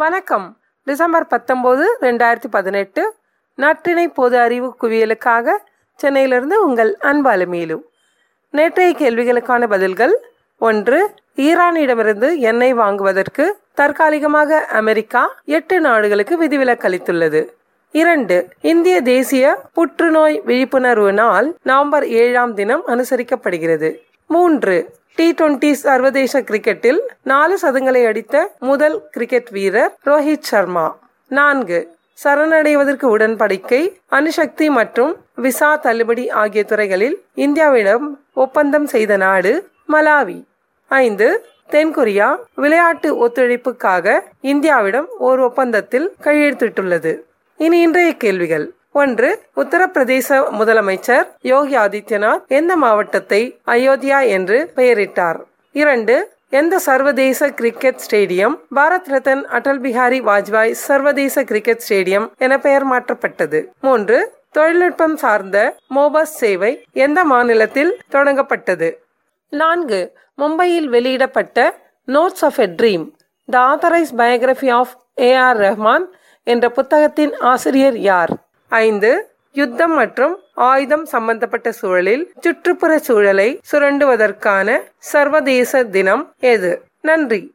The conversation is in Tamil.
வணக்கம். டிசம்பர் பத்தொம்போது ரெண்டாயிரத்தி பதினெட்டு. நற்றினை பொது அறிவு குவியலுக்காக சென்னையிலிருந்து உங்கள் அன்பாலுமேலு நேற்றைய கேள்விகளுக்கான பதில்கள் ஒன்று ஈரானிடமிருந்து எண்ணெய் வாங்குவதற்கு தற்காலிகமாக அமெரிக்கா எட்டு நாடுகளுக்கு விதிவிலக்களித்துள்ளது. இரண்டு இந்திய தேசிய புற்றுநோய் விழிப்புணர்வு நாள் நவம்பர் ஏழாம் தினம் அனுசரிக்கப்படுகிறது. மூன்று. டி டுவெண்டி சர்வதேச கிரிக்கெட்டில் நாலு சதங்களை அடித்த முதல் கிரிக்கெட் வீரர் ரோஹித் சர்மா. நான்கு. சரணடைவதற்கு உடன்படிக்கை அணுசக்தி மற்றும் விசா தள்ளுபடி ஆகிய துறைகளில் இந்தியாவிடம் ஒப்பந்தம் செய்த நாடு மலாவி. ஐந்து. தென்கொரியா விளையாட்டு ஒத்துழைப்புக்காக இந்தியாவிடம் ஓர் ஒப்பந்தத்தில் கையெழுத்திட்டுள்ளது. இனி இன்றைய கேள்விகள். ஒன்று உத்தரப்பிரதேச முதலமைச்சர் யோகி ஆதித்யநாத் எந்த மாவட்டத்தை அயோத்தியா என்று பெயரிட்டார். இரண்டு எந்த சர்வதேச கிரிக்கெட் ஸ்டேடியம் பாரத் ரத்தன் அடல் பிஹாரி வாஜ்பாய் சர்வதேச கிரிக்கெட் ஸ்டேடியம் என பெயர் மாற்றப்பட்டது. மூன்று தொழில்நுட்பம் சார்ந்த மோபஸ் சேவை எந்த மாநிலத்தில் தொடங்கப்பட்டது? நான்கு மும்பையில் வெளியிடப்பட்ட Notes of a Dream the authorised biography of A R Rahman என்ற புத்தகத்தின் ஆசிரியர் யார்? ஐந்து யுத்தம் மற்றும் ஆயுதம் சம்பந்தப்பட்ட சூழலில் சுற்றுப்புற சூழலை சுரண்டுவதற்கான சர்வதேச தினம் எது? நன்றி.